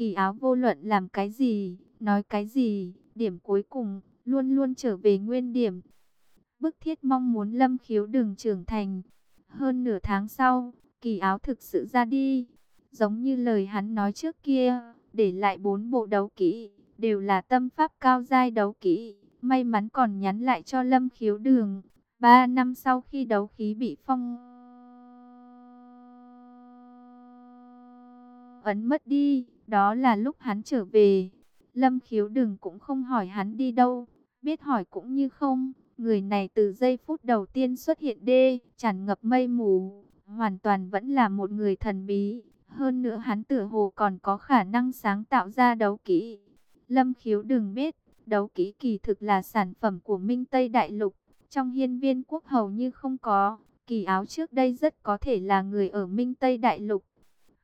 Kỳ áo vô luận làm cái gì, nói cái gì, điểm cuối cùng, luôn luôn trở về nguyên điểm. Bức thiết mong muốn lâm khiếu đừng trưởng thành. Hơn nửa tháng sau, kỳ áo thực sự ra đi. Giống như lời hắn nói trước kia, để lại bốn bộ đấu kỹ, đều là tâm pháp cao giai đấu kỹ. May mắn còn nhắn lại cho lâm khiếu đường. Ba năm sau khi đấu khí bị phong ấn mất đi, đó là lúc hắn trở về. Lâm khiếu đừng cũng không hỏi hắn đi đâu, biết hỏi cũng như không. Người này từ giây phút đầu tiên xuất hiện đê, tràn ngập mây mù, hoàn toàn vẫn là một người thần bí. Hơn nữa hắn tử hồ còn có khả năng sáng tạo ra đấu kỹ. Lâm khiếu đừng biết, đấu kỹ kỳ thực là sản phẩm của Minh Tây Đại Lục. Trong hiên viên quốc hầu như không có, kỳ áo trước đây rất có thể là người ở Minh Tây Đại Lục.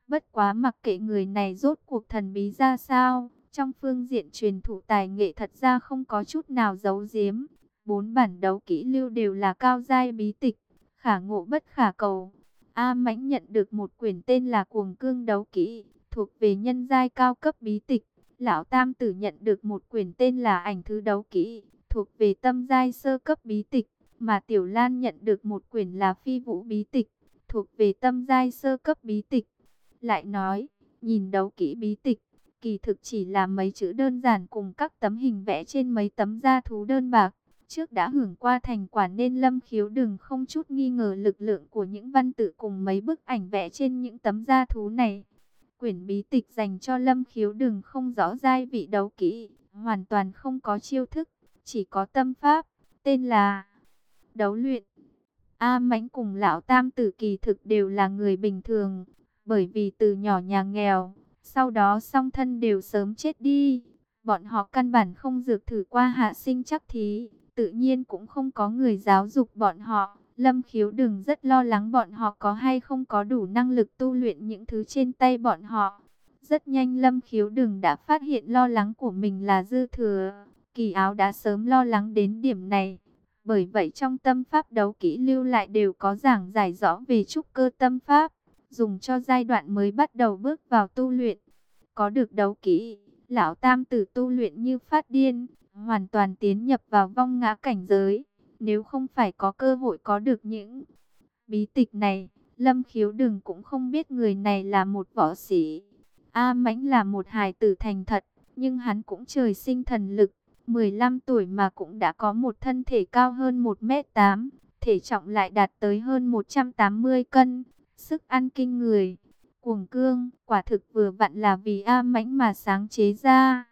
Bất quá mặc kệ người này rốt cuộc thần bí ra sao, trong phương diện truyền thụ tài nghệ thật ra không có chút nào giấu giếm. Bốn bản đấu kỹ lưu đều là cao giai bí tịch, khả ngộ bất khả cầu. A Mãnh nhận được một quyển tên là Cuồng Cương đấu kỹ, thuộc về nhân giai cao cấp bí tịch. Lão Tam Tử nhận được một quyển tên là Ảnh Thứ đấu kỹ, thuộc về tâm giai sơ cấp bí tịch, mà Tiểu Lan nhận được một quyển là Phi Vũ bí tịch, thuộc về tâm giai sơ cấp bí tịch. Lại nói, nhìn đấu kỹ bí tịch, kỳ thực chỉ là mấy chữ đơn giản cùng các tấm hình vẽ trên mấy tấm da thú đơn bạc. Trước đã hưởng qua thành quả nên lâm khiếu đừng không chút nghi ngờ lực lượng của những văn tự cùng mấy bức ảnh vẽ trên những tấm da thú này. Quyển bí tịch dành cho lâm khiếu đừng không rõ giai vị đấu kỹ, hoàn toàn không có chiêu thức, chỉ có tâm pháp, tên là đấu luyện. A Mãnh cùng lão Tam Tử kỳ thực đều là người bình thường, bởi vì từ nhỏ nhà nghèo, sau đó song thân đều sớm chết đi. Bọn họ căn bản không dược thử qua hạ sinh chắc thí, tự nhiên cũng không có người giáo dục bọn họ. Lâm khiếu đừng rất lo lắng bọn họ có hay không có đủ năng lực tu luyện những thứ trên tay bọn họ. Rất nhanh Lâm khiếu đừng đã phát hiện lo lắng của mình là dư thừa. Kỳ áo đã sớm lo lắng đến điểm này. Bởi vậy trong tâm pháp đấu kỹ lưu lại đều có giảng giải rõ về trúc cơ tâm pháp dùng cho giai đoạn mới bắt đầu bước vào tu luyện. Có được đấu kỹ, lão tam tử tu luyện như phát điên, hoàn toàn tiến nhập vào vong ngã cảnh giới. Nếu không phải có cơ hội có được những bí tịch này, Lâm Khiếu Đừng cũng không biết người này là một võ sĩ. A Mãnh là một hài tử thành thật, nhưng hắn cũng trời sinh thần lực. 15 tuổi mà cũng đã có một thân thể cao hơn 1m8, thể trọng lại đạt tới hơn 180 cân, sức ăn kinh người. Cuồng cương, quả thực vừa vặn là vì A mãnh mà sáng chế ra.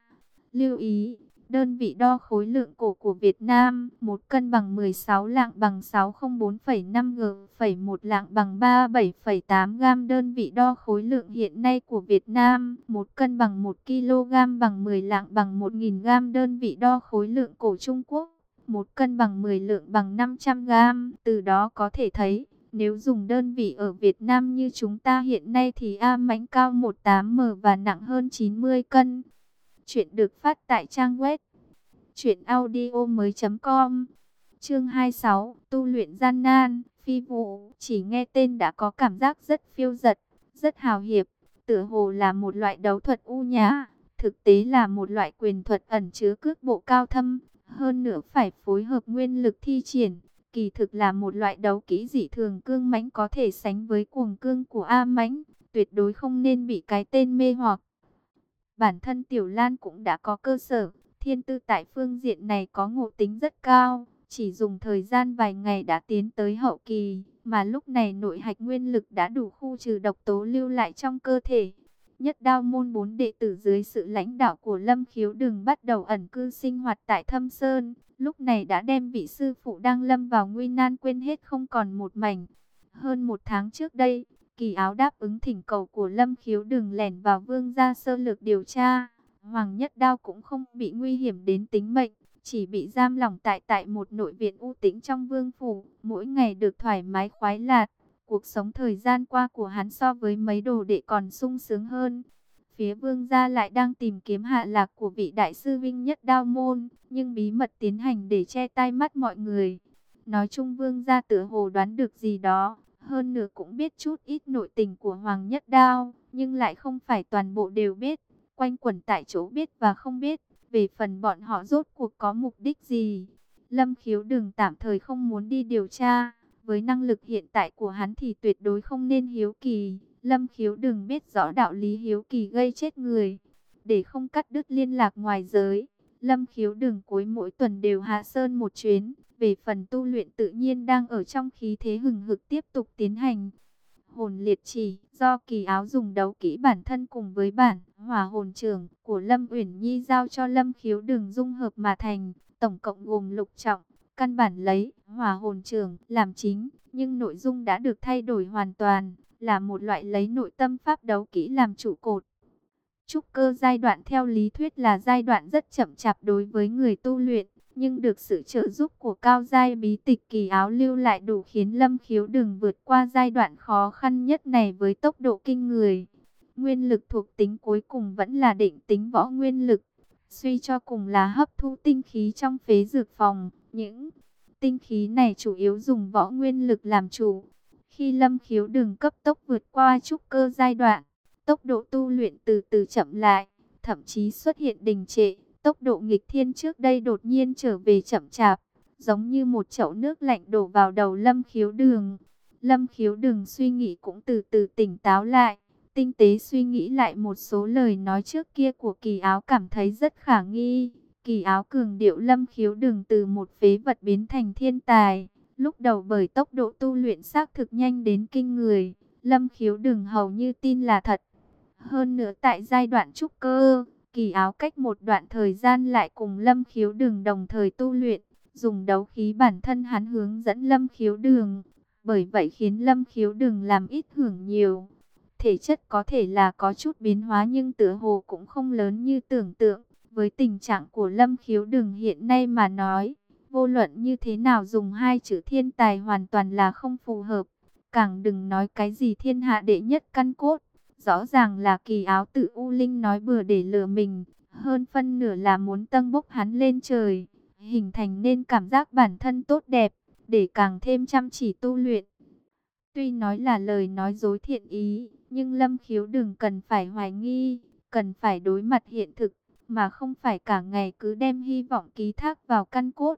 Lưu ý, đơn vị đo khối lượng cổ của Việt Nam, một cân bằng 16 lạng bằng 604,5 g, phẩy một lạng bằng 37,8 gam đơn vị đo khối lượng hiện nay của Việt Nam, một cân bằng 1 kg bằng 10 lạng bằng 1.000 gam đơn vị đo khối lượng cổ Trung Quốc, một cân bằng 10 lượng bằng 500 gam, từ đó có thể thấy nếu dùng đơn vị ở Việt Nam như chúng ta hiện nay thì A mãnh cao 18M và nặng hơn 90 cân. Chuyện được phát tại trang web truyệnaudiomoi.com. Chương 26, tu luyện gian nan, phi vụ, chỉ nghe tên đã có cảm giác rất phiêu dật, rất hào hiệp, tựa hồ là một loại đấu thuật u nhã, thực tế là một loại quyền thuật ẩn chứa cước bộ cao thâm, hơn nữa phải phối hợp nguyên lực thi triển kỳ thực là một loại đấu kỹ dị thường cương mãnh có thể sánh với cuồng cương của A mãnh, tuyệt đối không nên bị cái tên mê hoặc. Bản thân Tiểu Lan cũng đã có cơ sở, thiên tư tại phương diện này có ngộ tính rất cao, chỉ dùng thời gian vài ngày đã tiến tới hậu kỳ, mà lúc này nội hạch nguyên lực đã đủ khu trừ độc tố lưu lại trong cơ thể. Nhất đao môn bốn đệ tử dưới sự lãnh đạo của Lâm Khiếu Đừng bắt đầu ẩn cư sinh hoạt tại Thâm Sơn, lúc này đã đem vị sư phụ đang lâm vào nguy nan quên hết không còn một mảnh. Hơn một tháng trước đây, kỳ áo đáp ứng thỉnh cầu của Lâm Khiếu Đừng lẻn vào vương gia sơ lược điều tra. Hoàng Nhất Đao cũng không bị nguy hiểm đến tính mệnh, chỉ bị giam lỏng tại tại một nội viện u tĩnh trong vương phủ, mỗi ngày được thoải mái khoái lạc. Cuộc sống thời gian qua của hắn so với mấy đồ đệ còn sung sướng hơn. Phía vương gia lại đang tìm kiếm hạ lạc của vị đại sư Vinh Nhất Đao Môn, nhưng bí mật tiến hành để che tai mắt mọi người. Nói chung vương gia tựa hồ đoán được gì đó, hơn nữa cũng biết chút ít nội tình của Hoàng Nhất Đao, nhưng lại không phải toàn bộ đều biết. quanh quẩn tại chỗ biết và không biết, về phần bọn họ rốt cuộc có mục đích gì. Lâm khiếu đừng tạm thời không muốn đi điều tra, với năng lực hiện tại của hắn thì tuyệt đối không nên hiếu kỳ. Lâm khiếu đừng biết rõ đạo lý hiếu kỳ gây chết người, để không cắt đứt liên lạc ngoài giới. Lâm khiếu đừng cuối mỗi tuần đều hạ sơn một chuyến, về phần tu luyện tự nhiên đang ở trong khí thế hừng hực tiếp tục tiến hành. Hồn liệt chỉ, do kỳ áo dùng đấu kỹ bản thân cùng với bản hỏa hồn trường của Lâm Uyển Nhi giao cho Lâm khiếu đường dung hợp mà thành, tổng cộng gồm lục trọng, căn bản lấy hỏa hồn trường làm chính, nhưng nội dung đã được thay đổi hoàn toàn, là một loại lấy nội tâm pháp đấu kỹ làm trụ cột. Trúc cơ giai đoạn theo lý thuyết là giai đoạn rất chậm chạp đối với người tu luyện, nhưng được sự trợ giúp của cao giai bí tịch kỳ áo lưu lại đủ khiến Lâm Khiếu đừng vượt qua giai đoạn khó khăn nhất này với tốc độ kinh người. Nguyên lực thuộc tính cuối cùng vẫn là định tính võ nguyên lực, suy cho cùng là hấp thu tinh khí trong phế dược phòng. Những tinh khí này chủ yếu dùng võ nguyên lực làm chủ. Khi Lâm Khiếu đường cấp tốc vượt qua trúc cơ giai đoạn, tốc độ tu luyện từ từ chậm lại, thậm chí xuất hiện đình trệ Tốc độ nghịch thiên trước đây đột nhiên trở về chậm chạp, giống như một chậu nước lạnh đổ vào đầu lâm khiếu đường. Lâm khiếu đường suy nghĩ cũng từ từ tỉnh táo lại, tinh tế suy nghĩ lại một số lời nói trước kia của kỳ áo cảm thấy rất khả nghi. Kỳ áo cường điệu lâm khiếu đường từ một phế vật biến thành thiên tài. Lúc đầu bởi tốc độ tu luyện xác thực nhanh đến kinh người, lâm khiếu đường hầu như tin là thật. Hơn nữa tại giai đoạn trúc cơ, Kỳ áo cách một đoạn thời gian lại cùng Lâm Khiếu Đường đồng thời tu luyện, dùng đấu khí bản thân hắn hướng dẫn Lâm Khiếu Đường. Bởi vậy khiến Lâm Khiếu Đường làm ít hưởng nhiều. Thể chất có thể là có chút biến hóa nhưng tựa hồ cũng không lớn như tưởng tượng. Với tình trạng của Lâm Khiếu Đường hiện nay mà nói, vô luận như thế nào dùng hai chữ thiên tài hoàn toàn là không phù hợp. Càng đừng nói cái gì thiên hạ đệ nhất căn cốt. Rõ ràng là kỳ áo tự U Linh nói bừa để lừa mình, hơn phân nửa là muốn tăng bốc hắn lên trời, hình thành nên cảm giác bản thân tốt đẹp, để càng thêm chăm chỉ tu luyện. Tuy nói là lời nói dối thiện ý, nhưng Lâm Khiếu đừng cần phải hoài nghi, cần phải đối mặt hiện thực, mà không phải cả ngày cứ đem hy vọng ký thác vào căn cốt.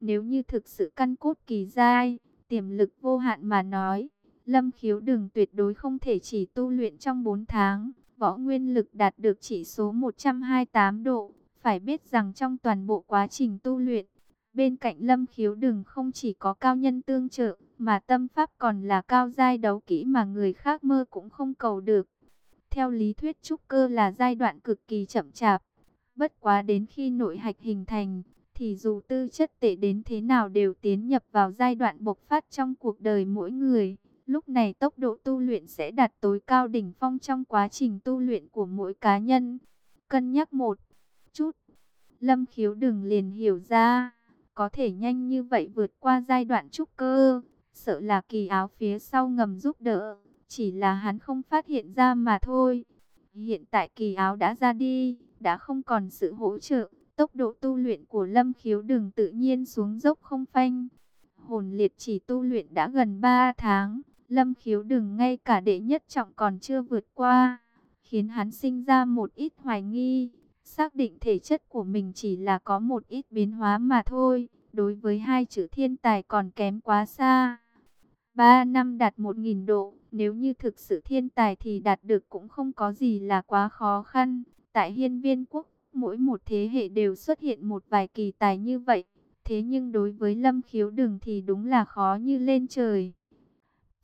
Nếu như thực sự căn cốt kỳ dai, tiềm lực vô hạn mà nói, Lâm khiếu đừng tuyệt đối không thể chỉ tu luyện trong 4 tháng, võ nguyên lực đạt được chỉ số 128 độ. Phải biết rằng trong toàn bộ quá trình tu luyện, bên cạnh lâm khiếu đừng không chỉ có cao nhân tương trợ, mà tâm pháp còn là cao giai đấu kỹ mà người khác mơ cũng không cầu được. Theo lý thuyết trúc cơ là giai đoạn cực kỳ chậm chạp, bất quá đến khi nội hạch hình thành, thì dù tư chất tệ đến thế nào đều tiến nhập vào giai đoạn bộc phát trong cuộc đời mỗi người. Lúc này tốc độ tu luyện sẽ đạt tối cao đỉnh phong trong quá trình tu luyện của mỗi cá nhân. Cân nhắc một chút, Lâm Khiếu đừng liền hiểu ra, có thể nhanh như vậy vượt qua giai đoạn trúc cơ, sợ là kỳ áo phía sau ngầm giúp đỡ, chỉ là hắn không phát hiện ra mà thôi. Hiện tại kỳ áo đã ra đi, đã không còn sự hỗ trợ, tốc độ tu luyện của Lâm Khiếu đừng tự nhiên xuống dốc không phanh. Hồn liệt chỉ tu luyện đã gần 3 tháng, Lâm khiếu đừng ngay cả đệ nhất trọng còn chưa vượt qua, khiến hắn sinh ra một ít hoài nghi, xác định thể chất của mình chỉ là có một ít biến hóa mà thôi, đối với hai chữ thiên tài còn kém quá xa. Ba năm đạt một nghìn độ, nếu như thực sự thiên tài thì đạt được cũng không có gì là quá khó khăn. Tại hiên viên quốc, mỗi một thế hệ đều xuất hiện một vài kỳ tài như vậy. Thế nhưng đối với lâm khiếu đường thì đúng là khó như lên trời.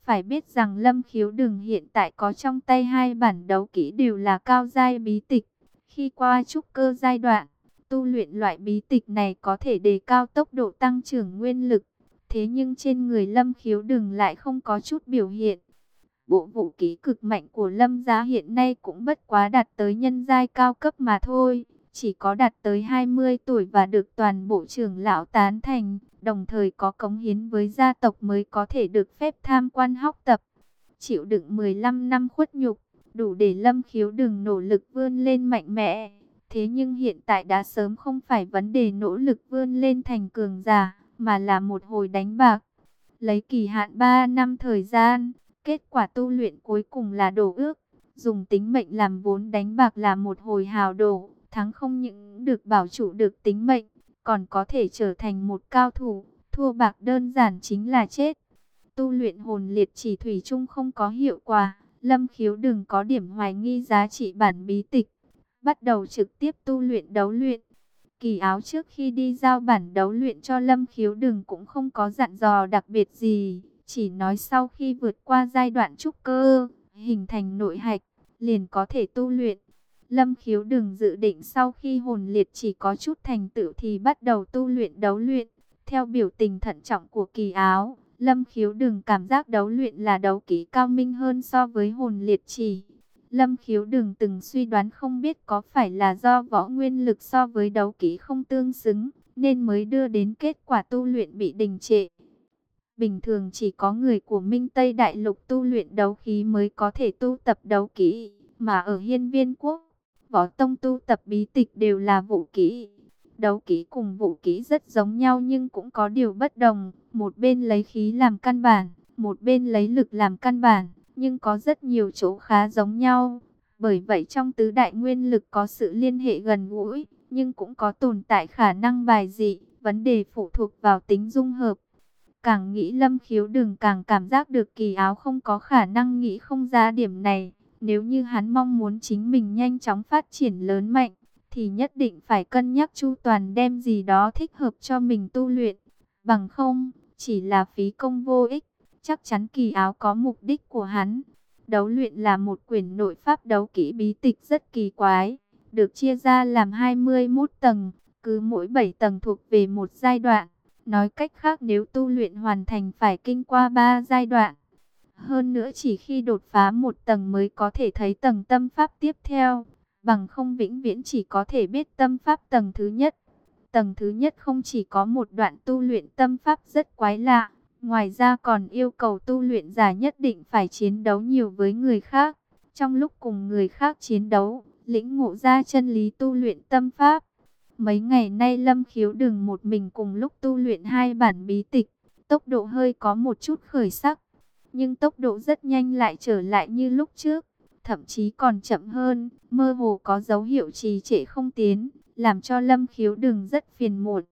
Phải biết rằng Lâm Khiếu đường hiện tại có trong tay hai bản đấu kỹ đều là cao giai bí tịch. Khi qua trúc cơ giai đoạn, tu luyện loại bí tịch này có thể đề cao tốc độ tăng trưởng nguyên lực. Thế nhưng trên người Lâm Khiếu Đừng lại không có chút biểu hiện. Bộ vũ kỹ cực mạnh của Lâm Giá hiện nay cũng bất quá đạt tới nhân giai cao cấp mà thôi. Chỉ có đạt tới 20 tuổi và được toàn bộ trưởng lão tán thành đồng thời có cống hiến với gia tộc mới có thể được phép tham quan học tập. Chịu đựng 15 năm khuất nhục, đủ để lâm khiếu đừng nỗ lực vươn lên mạnh mẽ. Thế nhưng hiện tại đã sớm không phải vấn đề nỗ lực vươn lên thành cường giả, mà là một hồi đánh bạc. Lấy kỳ hạn 3 năm thời gian, kết quả tu luyện cuối cùng là đổ ước. dùng tính mệnh làm vốn đánh bạc là một hồi hào đổ, thắng không những được bảo trụ được tính mệnh, còn có thể trở thành một cao thủ, thua bạc đơn giản chính là chết. Tu luyện hồn liệt chỉ thủy chung không có hiệu quả, Lâm Khiếu đừng có điểm hoài nghi giá trị bản bí tịch, bắt đầu trực tiếp tu luyện đấu luyện. Kỳ áo trước khi đi giao bản đấu luyện cho Lâm Khiếu đừng cũng không có dặn dò đặc biệt gì, chỉ nói sau khi vượt qua giai đoạn trúc cơ, hình thành nội hạch, liền có thể tu luyện. Lâm khiếu đừng dự định sau khi hồn liệt chỉ có chút thành tựu thì bắt đầu tu luyện đấu luyện. Theo biểu tình thận trọng của kỳ áo, Lâm khiếu đừng cảm giác đấu luyện là đấu kỹ cao minh hơn so với hồn liệt chỉ. Lâm khiếu đừng từng suy đoán không biết có phải là do võ nguyên lực so với đấu kỹ không tương xứng, nên mới đưa đến kết quả tu luyện bị đình trệ. Bình thường chỉ có người của Minh Tây Đại Lục tu luyện đấu khí mới có thể tu tập đấu kỹ, mà ở Hiên Viên Quốc, võ tông tu tập bí tịch đều là vũ kỹ. Đấu kỹ cùng vũ kỹ rất giống nhau nhưng cũng có điều bất đồng, một bên lấy khí làm căn bản, một bên lấy lực làm căn bản, nhưng có rất nhiều chỗ khá giống nhau. Bởi vậy trong tứ đại nguyên lực có sự liên hệ gần gũi, nhưng cũng có tồn tại khả năng bài dị, vấn đề phụ thuộc vào tính dung hợp. Càng nghĩ lâm khiếu đừng càng cảm giác được kỳ áo không có khả năng nghĩ không ra điểm này. Nếu như hắn mong muốn chính mình nhanh chóng phát triển lớn mạnh, thì nhất định phải cân nhắc chu toàn đem gì đó thích hợp cho mình tu luyện. Bằng không, chỉ là phí công vô ích, chắc chắn kỳ áo có mục đích của hắn. Đấu luyện là một quyển nội pháp đấu kỹ bí tịch rất kỳ quái, được chia ra làm 21 tầng, cứ mỗi 7 tầng thuộc về một giai đoạn. Nói cách khác nếu tu luyện hoàn thành phải kinh qua 3 giai đoạn. Hơn nữa chỉ khi đột phá một tầng mới có thể thấy tầng tâm pháp tiếp theo. Bằng không vĩnh viễn chỉ có thể biết tâm pháp tầng thứ nhất. Tầng thứ nhất không chỉ có một đoạn tu luyện tâm pháp rất quái lạ. Ngoài ra còn yêu cầu tu luyện giả nhất định phải chiến đấu nhiều với người khác. Trong lúc cùng người khác chiến đấu, lĩnh ngộ ra chân lý tu luyện tâm pháp. Mấy ngày nay Lâm Khiếu đừng một mình cùng lúc tu luyện hai bản bí tịch, tốc độ hơi có một chút khởi sắc, nhưng tốc độ rất nhanh lại trở lại như lúc trước, thậm chí còn chậm hơn, mơ hồ có dấu hiệu trì trệ không tiến, làm cho Lâm Khiếu đừng rất phiền muộn.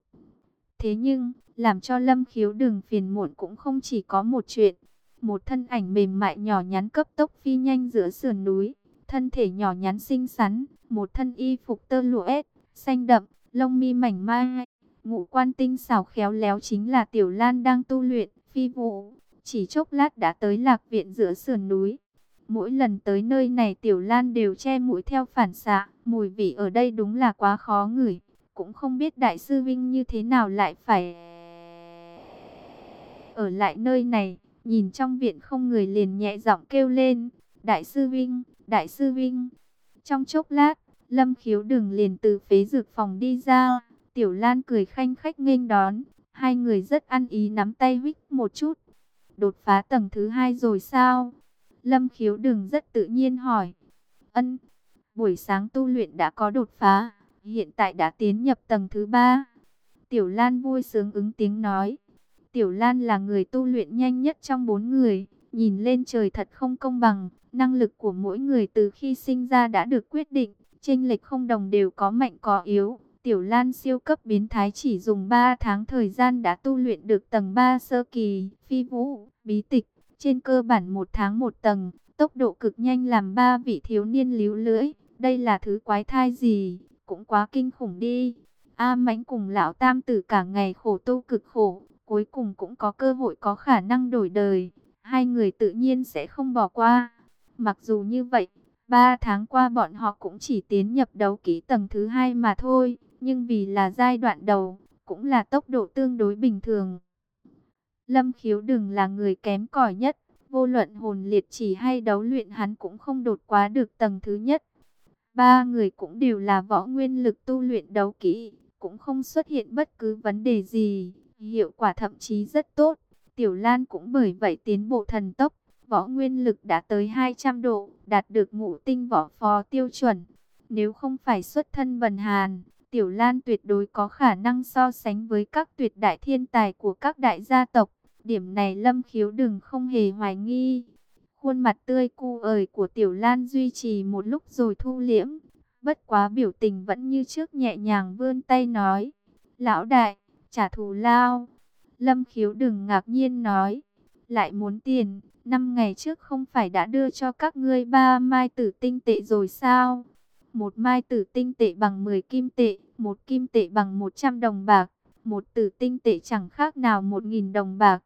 Thế nhưng, làm cho Lâm Khiếu đừng phiền muộn cũng không chỉ có một chuyện, một thân ảnh mềm mại nhỏ nhắn cấp tốc phi nhanh giữa sườn núi, thân thể nhỏ nhắn xinh xắn, một thân y phục tơ lụa ép, xanh đậm, lông mi mảnh mai, ngũ quan tinh xảo khéo léo chính là Tiểu Lan đang tu luyện, phi vụ, chỉ chốc lát đã tới lạc viện giữa sườn núi. Mỗi lần tới nơi này Tiểu Lan đều che mũi theo phản xạ, mùi vị ở đây đúng là quá khó ngửi, cũng không biết Đại sư Vinh như thế nào lại phải ở lại nơi này, nhìn trong viện không người liền nhẹ giọng kêu lên, Đại sư Vinh, Đại sư Vinh. Trong chốc lát, Lâm khiếu đừng liền từ phế dược phòng đi ra. Tiểu Lan cười khanh khách nghênh đón. Hai người rất ăn ý nắm tay huých một chút. Đột phá tầng thứ hai rồi sao? Lâm khiếu đừng rất tự nhiên hỏi. Ân, buổi sáng tu luyện đã có đột phá. Hiện tại đã tiến nhập tầng thứ ba. Tiểu Lan vui sướng ứng tiếng nói. Tiểu Lan là người tu luyện nhanh nhất trong bốn người. Nhìn lên trời thật không công bằng. Năng lực của mỗi người từ khi sinh ra đã được quyết định chênh lệch không đồng đều có mạnh có yếu. Tiểu Lan siêu cấp biến thái chỉ dùng 3 tháng thời gian đã tu luyện được tầng 3 sơ kỳ, phi vũ, bí tịch, trên cơ bản một tháng một tầng, tốc độ cực nhanh làm ba vị thiếu niên líu lưỡi, đây là thứ quái thai gì, cũng quá kinh khủng đi. A mãnh cùng lão tam tử cả ngày khổ tu cực khổ, cuối cùng cũng có cơ hội có khả năng đổi đời, hai người tự nhiên sẽ không bỏ qua. Mặc dù như vậy, Ba tháng qua bọn họ cũng chỉ tiến nhập đấu ký tầng thứ hai mà thôi, nhưng vì là giai đoạn đầu, cũng là tốc độ tương đối bình thường. Lâm khiếu đừng là người kém cỏi nhất, vô luận hồn liệt chỉ hay đấu luyện hắn cũng không đột quá được tầng thứ nhất. Ba người cũng đều là võ nguyên lực tu luyện đấu kỹ, cũng không xuất hiện bất cứ vấn đề gì, hiệu quả thậm chí rất tốt. Tiểu Lan cũng bởi vậy tiến bộ thần tốc, võ nguyên lực đã tới 200 độ, đạt được ngũ tinh võ phó tiêu chuẩn. Nếu không phải xuất thân bần hàn, Tiểu Lan tuyệt đối có khả năng so sánh với các tuyệt đại thiên tài của các đại gia tộc. Điểm này Lâm Khiếu đừng không hề hoài nghi. Khuôn mặt tươi cu ời của Tiểu Lan duy trì một lúc rồi thu liễm. Bất quá biểu tình vẫn như trước nhẹ nhàng vươn tay nói. Lão đại, trả thù lao. Lâm khiếu đừng ngạc nhiên nói. Lại muốn tiền, năm ngày trước không phải đã đưa cho các ngươi ba mai tử tinh tệ rồi sao? Một mai tử tinh tệ bằng 10 kim tệ, một kim tệ bằng 100 đồng bạc, một tử tinh tệ chẳng khác nào 1.000 đồng bạc.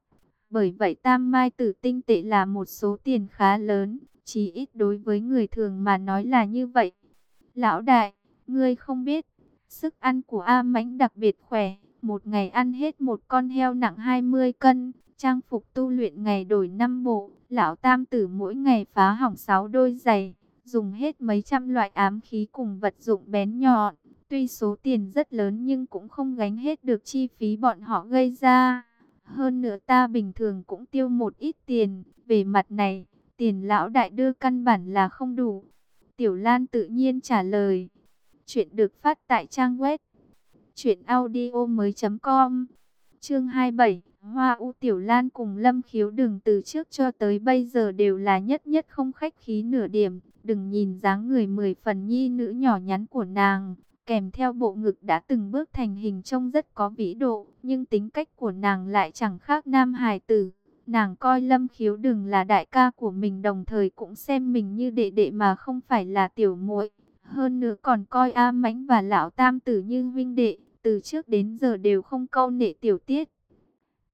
Bởi vậy tam mai tử tinh tệ là một số tiền khá lớn, chỉ ít đối với người thường mà nói là như vậy. Lão đại, ngươi không biết, sức ăn của A Mãnh đặc biệt khỏe, một ngày ăn hết một con heo nặng 20 cân, trang phục tu luyện ngày đổi 5 bộ, lão tam tử mỗi ngày phá hỏng 6 đôi giày, dùng hết mấy trăm loại ám khí cùng vật dụng bén nhọn. Tuy số tiền rất lớn nhưng cũng không gánh hết được chi phí bọn họ gây ra. Hơn nữa ta bình thường cũng tiêu một ít tiền, về mặt này, tiền lão đại đưa căn bản là không đủ. Tiểu Lan tự nhiên trả lời. Chuyện được phát tại trang web truyệnaudiomoi.com. Chương 27, Hoa U Tiểu Lan cùng Lâm Khiếu Đừng từ trước cho tới bây giờ đều là nhất nhất không khách khí nửa điểm, đừng nhìn dáng người mười phần nhi nữ nhỏ nhắn của nàng, kèm theo bộ ngực đã từng bước thành hình trông rất có vĩ độ, nhưng tính cách của nàng lại chẳng khác nam hài tử. Nàng coi Lâm Khiếu Đừng là đại ca của mình đồng thời cũng xem mình như đệ đệ mà không phải là tiểu muội. Hơn nữa còn coi A Mãnh và Lão Tam Tử như huynh đệ, từ trước đến giờ đều không câu nệ tiểu tiết.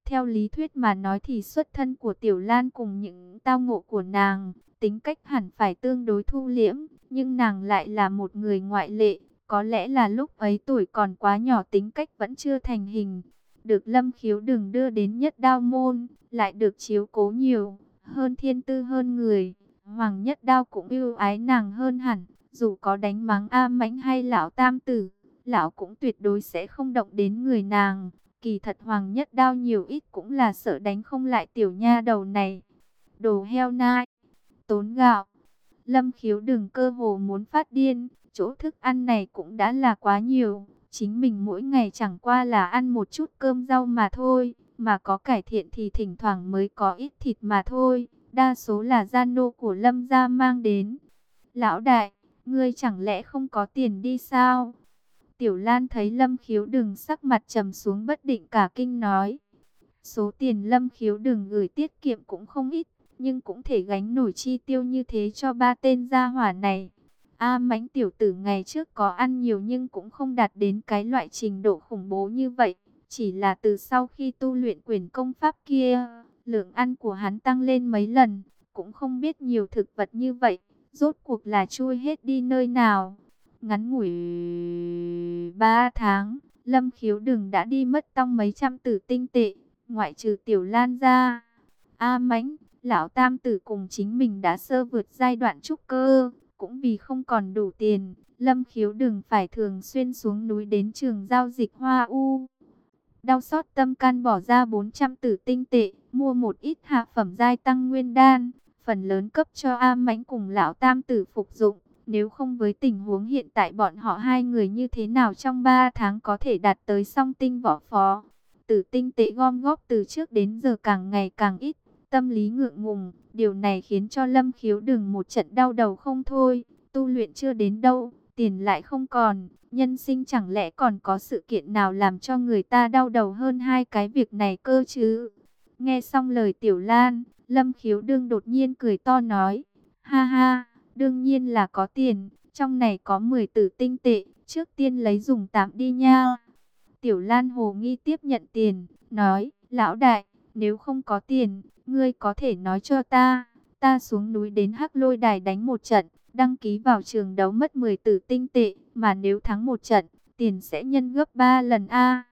Theo lý thuyết mà nói thì xuất thân của Tiểu Lan cùng những tao ngộ của nàng, tính cách hẳn phải tương đối thu liễm, nhưng nàng lại là một người ngoại lệ. Có lẽ là lúc ấy tuổi còn quá nhỏ tính cách vẫn chưa thành hình. Được lâm khiếu đừng đưa đến nhất đao môn, lại được chiếu cố nhiều, hơn thiên tư hơn người. Hoàng nhất đao cũng yêu ái nàng hơn hẳn, dù có đánh mắng A mãnh hay lão tam tử, lão cũng tuyệt đối sẽ không động đến người nàng. Kỳ thật Hoàng nhất đao nhiều ít cũng là sợ đánh không lại tiểu nha đầu này. Đồ heo nai, tốn gạo. Lâm khiếu đừng cơ hồ muốn phát điên, chỗ thức ăn này cũng đã là quá nhiều. Chính mình mỗi ngày chẳng qua là ăn một chút cơm rau mà thôi, mà có cải thiện thì thỉnh thoảng mới có ít thịt mà thôi. Đa số là gia nô của Lâm gia mang đến. Lão đại, ngươi chẳng lẽ không có tiền đi sao? Tiểu Lan thấy Lâm Khiếu đừng sắc mặt trầm xuống bất định cả kinh nói. Số tiền Lâm Khiếu đừng gửi tiết kiệm cũng không ít, nhưng cũng thể gánh nổi chi tiêu như thế cho ba tên gia hỏa này. A mãnh tiểu tử ngày trước có ăn nhiều nhưng cũng không đạt đến cái loại trình độ khủng bố như vậy. Chỉ là từ sau khi tu luyện quyền công pháp kia, lượng ăn của hắn tăng lên mấy lần, cũng không biết nhiều thực vật như vậy, rốt cuộc là chui hết đi nơi nào. Ngắn ngủi 3 tháng, Lâm Khiếu Đừng đã đi mất tông mấy trăm tử tinh tệ, ngoại trừ Tiểu Lan ra. A Mãnh, lão tam tử cùng chính mình đã sơ vượt giai đoạn trúc cơ, cũng vì không còn đủ tiền, Lâm Khiếu Đừng phải thường xuyên xuống núi đến trường giao dịch Hoa U. Đau xót tâm can bỏ ra 400 tử tinh tệ, mua một ít hạ phẩm giai tăng nguyên đan, phần lớn cấp cho A Mãnh cùng lão tam tử phục dụng. Nếu không với tình huống hiện tại bọn họ hai người như thế nào trong 3 tháng có thể đạt tới song tinh võ phó. Tử tinh tệ gom góp từ trước đến giờ càng ngày càng ít, tâm lý ngượng ngùng. Điều này khiến cho Lâm Khiếu đừng một trận đau đầu không thôi. Tu luyện chưa đến đâu, tiền lại không còn. Nhân sinh chẳng lẽ còn có sự kiện nào làm cho người ta đau đầu hơn hai cái việc này cơ chứ? Nghe xong lời Tiểu Lan, Lâm Khiếu đương đột nhiên cười to nói. Ha ha, Đương nhiên là có tiền, trong này có 10 tử tinh tệ, trước tiên lấy dùng tạm đi nha. Tiểu Lan Hồ Nghi tiếp nhận tiền, nói, lão đại, nếu không có tiền, ngươi có thể nói cho ta, ta xuống núi đến hắc lôi đài đánh một trận, đăng ký vào trường đấu mất 10 tử tinh tệ, mà nếu thắng một trận, tiền sẽ nhân gấp 3 lần A.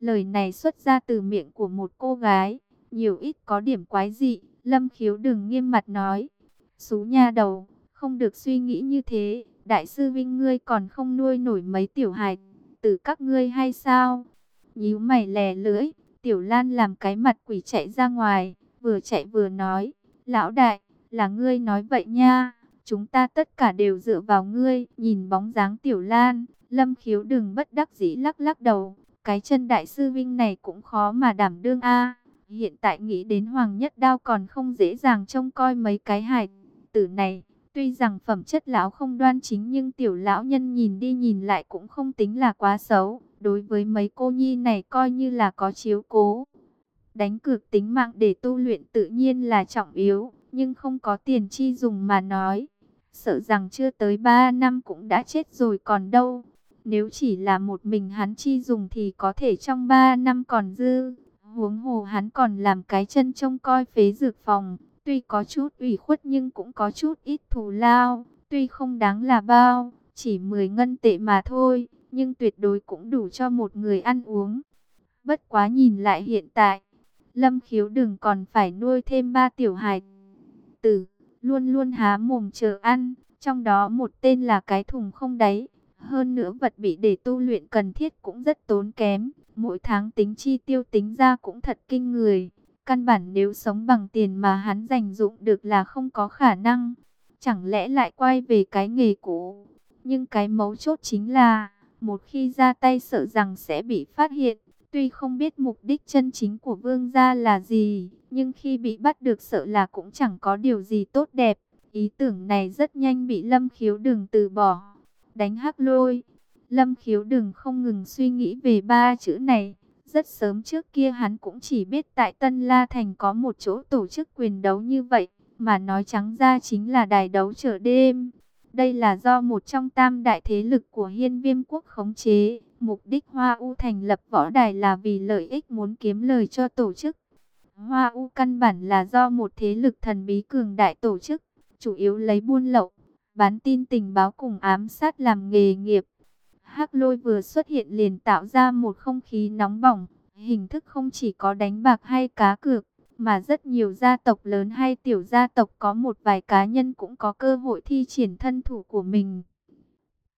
Lời này xuất ra từ miệng của một cô gái, nhiều ít có điểm quái dị, Lâm Khiếu đừng nghiêm mặt nói, xú nha đầu, không được suy nghĩ như thế, đại sư Vinh ngươi còn không nuôi nổi mấy tiểu hài từ các ngươi hay sao? Nhíu mày lè lưỡi, tiểu lan làm cái mặt quỷ chạy ra ngoài, vừa chạy vừa nói, lão đại, là ngươi nói vậy nha, chúng ta tất cả đều dựa vào ngươi, nhìn bóng dáng tiểu lan, lâm khiếu đừng bất đắc dĩ lắc lắc đầu, cái chân đại sư Vinh này cũng khó mà đảm đương a Hiện tại nghĩ đến Hoàng Nhất Đao còn không dễ dàng trông coi mấy cái hài tử này. Tuy rằng phẩm chất lão không đoan chính nhưng tiểu lão nhân nhìn đi nhìn lại cũng không tính là quá xấu. Đối với mấy cô nhi này coi như là có chiếu cố. Đánh cược tính mạng để tu luyện tự nhiên là trọng yếu, nhưng không có tiền chi dùng mà nói. Sợ rằng chưa tới 3 năm cũng đã chết rồi còn đâu. Nếu chỉ là một mình hắn chi dùng thì có thể trong 3 năm còn dư. Huống hồ hắn còn làm cái chân trông coi phế dược phòng. Tuy có chút ủy khuất nhưng cũng có chút ít thù lao. Tuy không đáng là bao, chỉ 10 ngân tệ mà thôi. Nhưng tuyệt đối cũng đủ cho một người ăn uống. Bất quá nhìn lại hiện tại. Lâm khiếu đừng còn phải nuôi thêm ba tiểu hài tử. Luôn luôn há mồm chờ ăn. Trong đó một tên là cái thùng không đáy. Hơn nữa vật bị để tu luyện cần thiết cũng rất tốn kém. Mỗi tháng tính chi tiêu tính ra cũng thật kinh người. Căn bản nếu sống bằng tiền mà hắn dành dụng được là không có khả năng. Chẳng lẽ lại quay về cái nghề cũ. Nhưng cái mấu chốt chính là, một khi ra tay sợ rằng sẽ bị phát hiện. Tuy không biết mục đích chân chính của vương gia là gì, nhưng khi bị bắt được sợ là cũng chẳng có điều gì tốt đẹp. Ý tưởng này rất nhanh bị Lâm Khiếu Đừng từ bỏ. Đánh hắc lôi. Lâm Khiếu Đừng không ngừng suy nghĩ về ba chữ này. Rất sớm trước kia hắn cũng chỉ biết tại Tân La Thành có một chỗ tổ chức quyền đấu như vậy. Mà nói trắng ra chính là đài đấu chợ đêm. Đây là do một trong tam đại thế lực của hiên viêm quốc khống chế. Mục đích Hoa U thành lập võ đài là vì lợi ích muốn kiếm lời cho tổ chức. Hoa U căn bản là do một thế lực thần bí cường đại tổ chức chủ yếu lấy buôn lậu, bán tin tình báo cùng ám sát làm nghề nghiệp. Hắc lôi vừa xuất hiện liền tạo ra một không khí nóng bỏng, hình thức không chỉ có đánh bạc hay cá cược, mà rất nhiều gia tộc lớn hay tiểu gia tộc có một vài cá nhân cũng có cơ hội thi triển thân thủ của mình.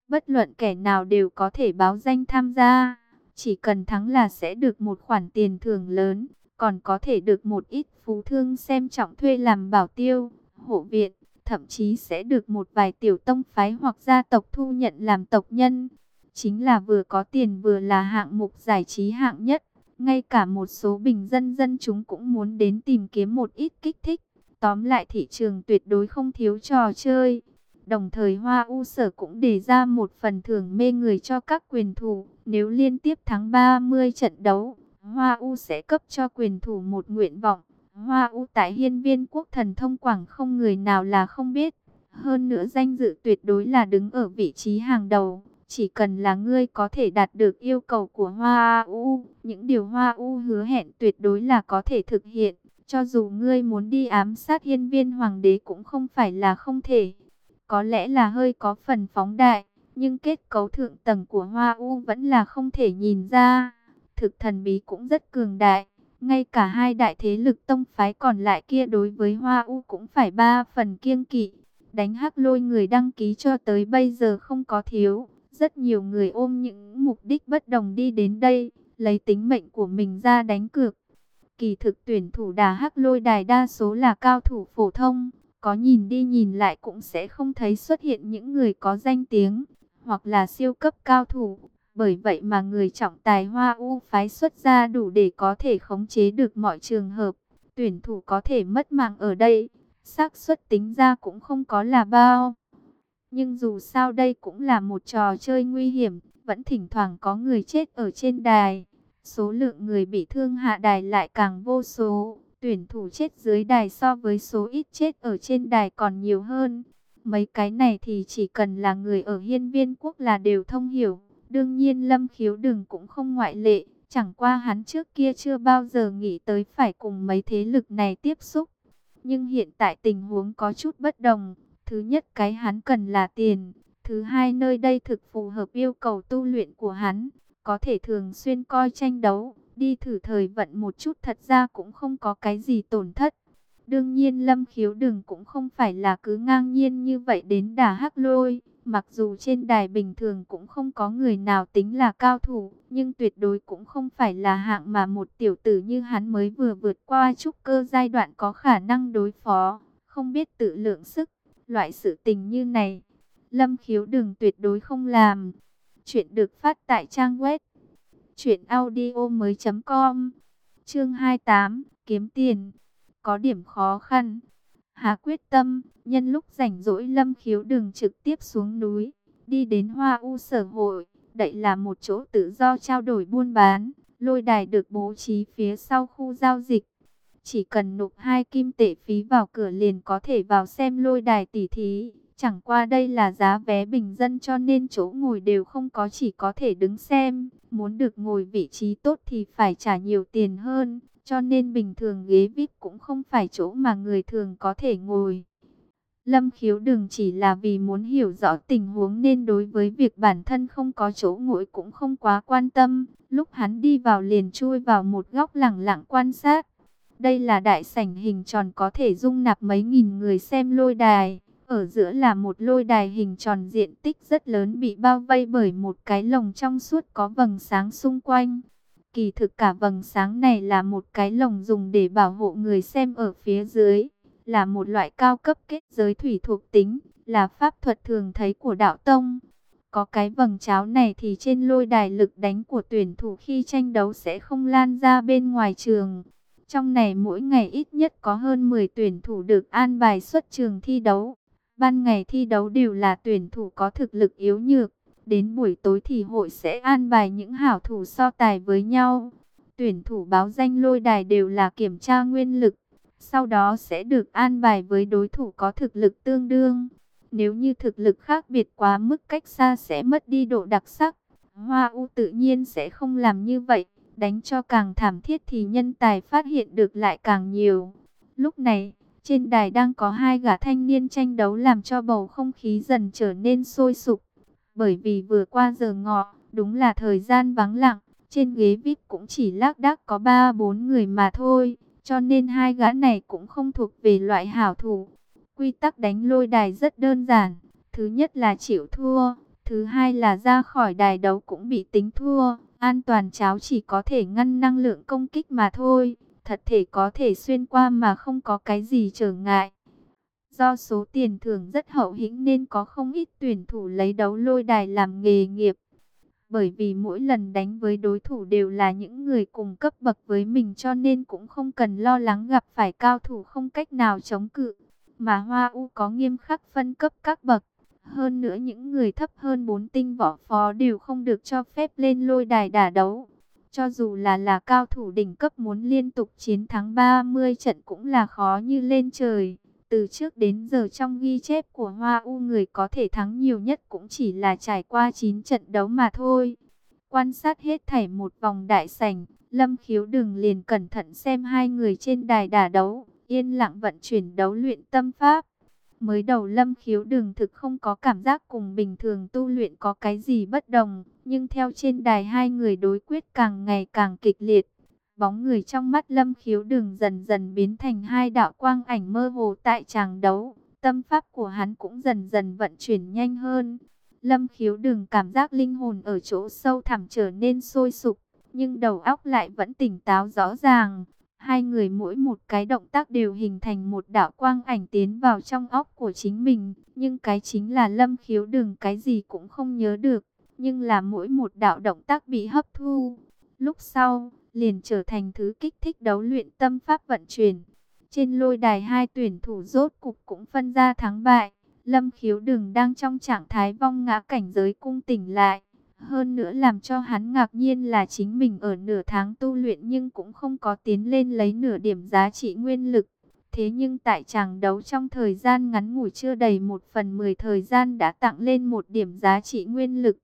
Bất luận kẻ nào đều có thể báo danh tham gia, chỉ cần thắng là sẽ được một khoản tiền thưởng lớn, còn có thể được một ít phú thương xem trọng thuê làm bảo tiêu, hộ viện thậm chí sẽ được một vài tiểu tông phái hoặc gia tộc thu nhận làm tộc nhân. Chính là vừa có tiền vừa là hạng mục giải trí hạng nhất. Ngay cả một số bình dân dân chúng cũng muốn đến tìm kiếm một ít kích thích. Tóm lại thị trường tuyệt đối không thiếu trò chơi. Đồng thời Hoa U Sở cũng đề ra một phần thưởng mê người cho các quyền thủ. Nếu liên tiếp thắng 30 trận đấu, Hoa U sẽ cấp cho quyền thủ một nguyện vọng. Hoa U tại hiên viên quốc thần thông quảng không người nào là không biết. Hơn nữa danh dự tuyệt đối là đứng ở vị trí hàng đầu. Chỉ cần là ngươi có thể đạt được yêu cầu của Hoa U, những điều Hoa U hứa hẹn tuyệt đối là có thể thực hiện. Cho dù ngươi muốn đi ám sát hiên viên hoàng đế cũng không phải là không thể. Có lẽ là hơi có phần phóng đại, nhưng kết cấu thượng tầng của Hoa U vẫn là không thể nhìn ra. Thực thần bí cũng rất cường đại. Ngay cả hai đại thế lực tông phái còn lại kia đối với Hoa U cũng phải ba phần kiêng kỵ. Đánh hắc lôi người đăng ký cho tới bây giờ không có thiếu. Rất nhiều người ôm những mục đích bất đồng đi đến đây, lấy tính mệnh của mình ra đánh cược. Kỳ thực tuyển thủ đà hắc lôi đài đa số là cao thủ phổ thông, có nhìn đi nhìn lại cũng sẽ không thấy xuất hiện những người có danh tiếng, hoặc là siêu cấp cao thủ. Bởi vậy mà người trọng tài Hoa U phái xuất ra đủ để có thể khống chế được mọi trường hợp. Tuyển thủ có thể mất mạng ở đây, xác suất tính ra cũng không có là bao. Nhưng dù sao đây cũng là một trò chơi nguy hiểm, vẫn thỉnh thoảng có người chết ở trên đài. Số lượng người bị thương hạ đài lại càng vô số. Tuyển thủ chết dưới đài so với số ít chết ở trên đài còn nhiều hơn. Mấy cái này thì chỉ cần là người ở hiên viên quốc là đều thông hiểu. Đương nhiên Lâm Khiếu Đừng cũng không ngoại lệ, chẳng qua hắn trước kia chưa bao giờ nghĩ tới phải cùng mấy thế lực này tiếp xúc. Nhưng hiện tại tình huống có chút bất đồng. Thứ nhất cái hắn cần là tiền, thứ hai nơi đây thực phù hợp yêu cầu tu luyện của hắn, có thể thường xuyên coi tranh đấu, đi thử thời vận một chút thật ra cũng không có cái gì tổn thất. Đương nhiên Lâm Khiếu Đừng cũng không phải là cứ ngang nhiên như vậy đến đà hắc lôi. Mặc dù trên đài bình thường cũng không có người nào tính là cao thủ, nhưng tuyệt đối cũng không phải là hạng mà một tiểu tử như hắn mới vừa vượt qua trúc cơ giai đoạn có khả năng đối phó, không biết tự lượng sức. Loại sự tình như này, Lâm Khiếu đừng tuyệt đối không làm. Chuyện được phát tại trang web truyệnaudiomoi.com Chương 28, kiếm tiền. Có điểm khó khăn. Hà quyết tâm, nhân lúc rảnh rỗi Lâm Khiếu đừng trực tiếp xuống núi, đi đến Hoa U Sở hội, đây là một chỗ tự do trao đổi buôn bán, lôi đài được bố trí phía sau khu giao dịch. Chỉ cần nộp hai kim tệ phí vào cửa liền có thể vào xem lôi đài tỷ thí. Chẳng qua đây là giá vé bình dân cho nên chỗ ngồi đều không có, chỉ có thể đứng xem. Muốn được ngồi vị trí tốt thì phải trả nhiều tiền hơn. Cho nên bình thường ghế VIP cũng không phải chỗ mà người thường có thể ngồi. Lâm khiếu đừng chỉ là vì muốn hiểu rõ tình huống nên đối với việc bản thân không có chỗ ngồi cũng không quá quan tâm. Lúc hắn đi vào liền chui vào một góc lặng lặng quan sát. Đây là đại sảnh hình tròn có thể dung nạp mấy nghìn người xem lôi đài. Ở giữa là một lôi đài hình tròn diện tích rất lớn bị bao vây bởi một cái lồng trong suốt có vầng sáng xung quanh. Kỳ thực cả vầng sáng này là một cái lồng dùng để bảo hộ người xem ở phía dưới. Là một loại cao cấp kết giới thủy thuộc tính, là pháp thuật thường thấy của đạo tông. Có cái vầng cháo này thì trên lôi đài lực đánh của tuyển thủ khi tranh đấu sẽ không lan ra bên ngoài trường. Trong này mỗi ngày ít nhất có hơn 10 tuyển thủ được an bài xuất trường thi đấu. Ban ngày thi đấu đều là tuyển thủ có thực lực yếu nhược. Đến buổi tối thì hội sẽ an bài những hảo thủ so tài với nhau. Tuyển thủ báo danh lôi đài đều là kiểm tra nguyên lực. Sau đó sẽ được an bài với đối thủ có thực lực tương đương. Nếu như thực lực khác biệt quá mức cách xa sẽ mất đi độ đặc sắc. Hoa U tự nhiên sẽ không làm như vậy. Đánh cho càng thảm thiết thì nhân tài phát hiện được lại càng nhiều. Lúc này, trên đài đang có hai gã thanh niên tranh đấu làm cho bầu không khí dần trở nên sôi sục. Bởi vì vừa qua giờ ngọ, đúng là thời gian vắng lặng, trên ghế VIP cũng chỉ lác đác có 3-4 người mà thôi, cho nên hai gã này cũng không thuộc về loại hảo thủ. Quy tắc đánh lôi đài rất đơn giản, thứ nhất là chịu thua, thứ hai là ra khỏi đài đấu cũng bị tính thua, an toàn cháo chỉ có thể ngăn năng lượng công kích mà thôi, thật thể có thể xuyên qua mà không có cái gì trở ngại. Do số tiền thưởng rất hậu hĩnh nên có không ít tuyển thủ lấy đấu lôi đài làm nghề nghiệp. Bởi vì mỗi lần đánh với đối thủ đều là những người cùng cấp bậc với mình cho nên cũng không cần lo lắng gặp phải cao thủ không cách nào chống cự. Mà Hoa U có nghiêm khắc phân cấp các bậc. Hơn nữa những người thấp hơn bốn tinh võ phó đều không được cho phép lên lôi đài đả đấu. Cho dù là là cao thủ đỉnh cấp muốn liên tục chiến thắng 30 trận cũng là khó như lên trời. Từ trước đến giờ trong ghi chép của Hoa U người có thể thắng nhiều nhất cũng chỉ là trải qua 9 trận đấu mà thôi. Quan sát hết thảy một vòng đại sảnh, Lâm Khiếu đừng liền cẩn thận xem hai người trên đài đả đấu, yên lặng vận chuyển đấu luyện tâm pháp. Mới đầu lâm khiếu đường thực không có cảm giác cùng bình thường tu luyện có cái gì bất đồng. Nhưng theo trên đài hai người đối quyết càng ngày càng kịch liệt. Bóng người trong mắt lâm khiếu đường dần dần biến thành hai đạo quang ảnh mơ hồ tại tràng đấu. Tâm pháp của hắn cũng dần dần vận chuyển nhanh hơn. Lâm khiếu đường cảm giác linh hồn ở chỗ sâu thẳm trở nên sôi sục. Nhưng đầu óc lại vẫn tỉnh táo rõ ràng. Hai người mỗi một cái động tác đều hình thành một đạo quang ảnh tiến vào trong óc của chính mình. Nhưng cái chính là lâm khiếu đường cái gì cũng không nhớ được. Nhưng là mỗi một đạo động tác bị hấp thu. Lúc sau, liền trở thành thứ kích thích đấu luyện tâm pháp vận chuyển. Trên lôi đài hai tuyển thủ rốt cục cũng phân ra thắng bại. Lâm khiếu đường đang trong trạng thái vong ngã cảnh giới cung tỉnh lại. Hơn nữa làm cho hắn ngạc nhiên là chính mình ở nửa tháng tu luyện nhưng cũng không có tiến lên lấy nửa điểm giá trị nguyên lực. Thế nhưng tại chàng đấu trong thời gian ngắn ngủi chưa đầy một phần mười thời gian đã tặng lên một điểm giá trị nguyên lực.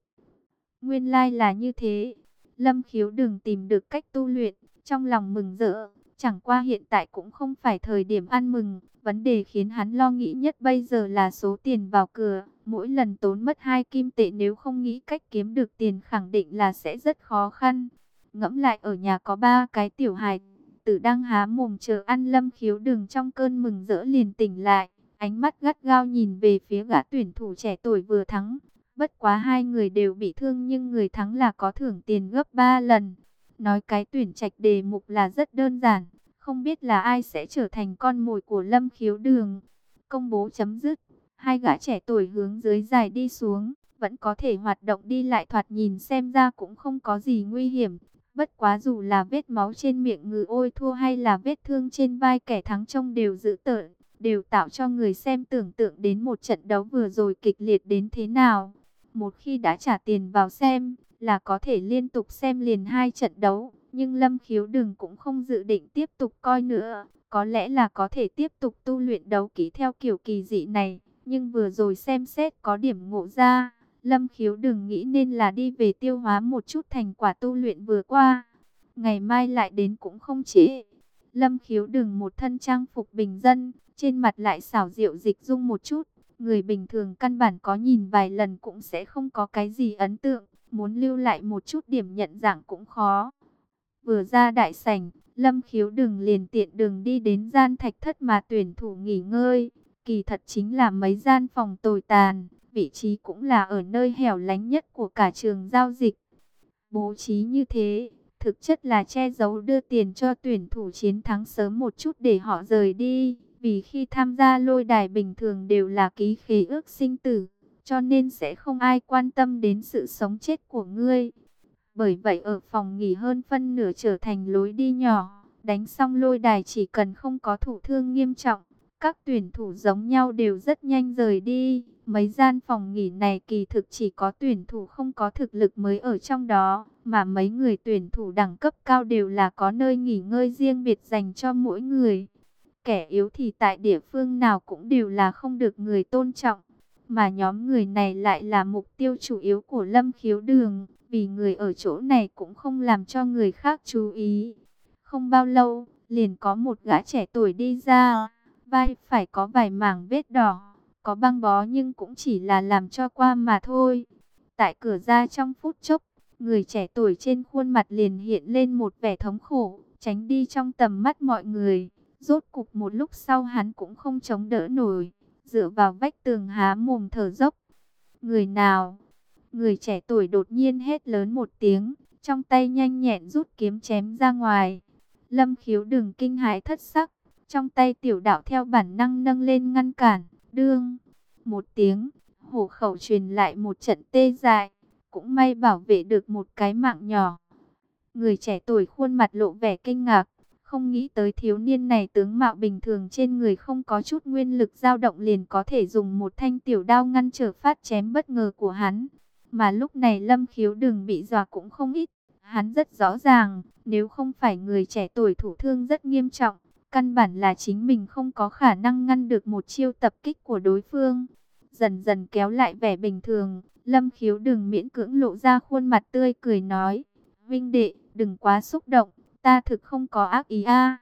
Nguyên lai like là như thế. Lâm khiếu đừng tìm được cách tu luyện, trong lòng mừng rỡ. Chẳng qua hiện tại cũng không phải thời điểm ăn mừng. Vấn đề khiến hắn lo nghĩ nhất bây giờ là số tiền vào cửa. Mỗi lần tốn mất hai kim tệ nếu không nghĩ cách kiếm được tiền khẳng định là sẽ rất khó khăn. Ngẫm lại ở nhà có ba cái tiểu hài tử đang há mồm chờ ăn lâm khiếu đường trong cơn mừng rỡ liền tỉnh lại. Ánh mắt gắt gao nhìn về phía gã tuyển thủ trẻ tuổi vừa thắng. Bất quá hai người đều bị thương nhưng người thắng là có thưởng tiền gấp ba lần. Nói cái tuyển trạch đề mục là rất đơn giản. Không biết là ai sẽ trở thành con mồi của lâm khiếu đường. Công bố chấm dứt. Hai gã trẻ tuổi hướng dưới dài đi xuống, vẫn có thể hoạt động đi lại thoạt nhìn xem ra cũng không có gì nguy hiểm. Bất quá dù là vết máu trên miệng ngừ ôi thua hay là vết thương trên vai kẻ thắng trông đều dữ tợn, đều tạo cho người xem tưởng tượng đến một trận đấu vừa rồi kịch liệt đến thế nào. Một khi đã trả tiền vào xem, là có thể liên tục xem liền hai trận đấu, nhưng Lâm Khiếu Đừng cũng không dự định tiếp tục coi nữa, có lẽ là có thể tiếp tục tu luyện đấu kỹ theo kiểu kỳ dị này, nhưng vừa rồi xem xét có điểm ngộ ra Lâm khiếu đừng nghĩ nên là đi về tiêu hóa một chút thành quả tu luyện vừa qua. Ngày mai lại đến cũng không chế. Lâm khiếu đừng một thân trang phục bình dân, trên mặt lại xảo diệu dịch dung một chút. Người bình thường căn bản có nhìn vài lần cũng sẽ không có cái gì ấn tượng. Muốn lưu lại một chút điểm nhận dạng cũng khó. Vừa ra đại sảnh, Lâm khiếu đừng liền tiện đường đi đến gian thạch thất mà tuyển thủ nghỉ ngơi. Kỳ thật chính là mấy gian phòng tồi tàn, vị trí cũng là ở nơi hẻo lánh nhất của cả trường giao dịch. Bố trí như thế, thực chất là che giấu đưa tiền cho tuyển thủ chiến thắng sớm một chút để họ rời đi. Vì khi tham gia lôi đài bình thường đều là ký khế ước sinh tử, cho nên sẽ không ai quan tâm đến sự sống chết của ngươi. Bởi vậy ở phòng nghỉ hơn phân nửa trở thành lối đi nhỏ, đánh xong lôi đài chỉ cần không có thủ thương nghiêm trọng, các tuyển thủ giống nhau đều rất nhanh rời đi. Mấy gian phòng nghỉ này kỳ thực chỉ có tuyển thủ không có thực lực mới ở trong đó, mà mấy người tuyển thủ đẳng cấp cao đều là có nơi nghỉ ngơi riêng biệt dành cho mỗi người. Kẻ yếu thì tại địa phương nào cũng đều là không được người tôn trọng, mà nhóm người này lại là mục tiêu chủ yếu của Lâm Khiếu Đường, vì người ở chỗ này cũng không làm cho người khác chú ý. Không bao lâu, liền có một gã trẻ tuổi đi ra, vai phải có vài mảng vết đỏ có băng bó nhưng cũng chỉ là làm cho qua mà thôi. Tại cửa ra trong phút chốc, người trẻ tuổi trên khuôn mặt liền hiện lên một vẻ thống khổ, tránh đi trong tầm mắt mọi người. Rốt cục một lúc sau hắn cũng không chống đỡ nổi, dựa vào vách tường há mồm thở dốc. Người nào? Người trẻ tuổi đột nhiên hét lớn một tiếng, trong tay nhanh nhẹn rút kiếm chém ra ngoài. Lâm khiếu đừng kinh hãi thất sắc, trong tay tiểu đạo theo bản năng nâng lên ngăn cản. Đương, một tiếng, hổ khẩu truyền lại một trận tê dại, cũng may bảo vệ được một cái mạng nhỏ. Người trẻ tuổi khuôn mặt lộ vẻ kinh ngạc, không nghĩ tới thiếu niên này tướng mạo bình thường trên người không có chút nguyên lực dao động liền có thể dùng một thanh tiểu đao ngăn trở phát chém bất ngờ của hắn. Mà lúc này lâm khiếu đừng bị dọa cũng không ít, hắn rất rõ ràng, nếu không phải người trẻ tuổi thủ thương rất nghiêm trọng, Căn bản là chính mình không có khả năng ngăn được một chiêu tập kích của đối phương. Dần dần kéo lại vẻ bình thường, Lâm khiếu đừng miễn cưỡng lộ ra khuôn mặt tươi cười nói. Vinh đệ, đừng quá xúc động, ta thực không có ác ý a.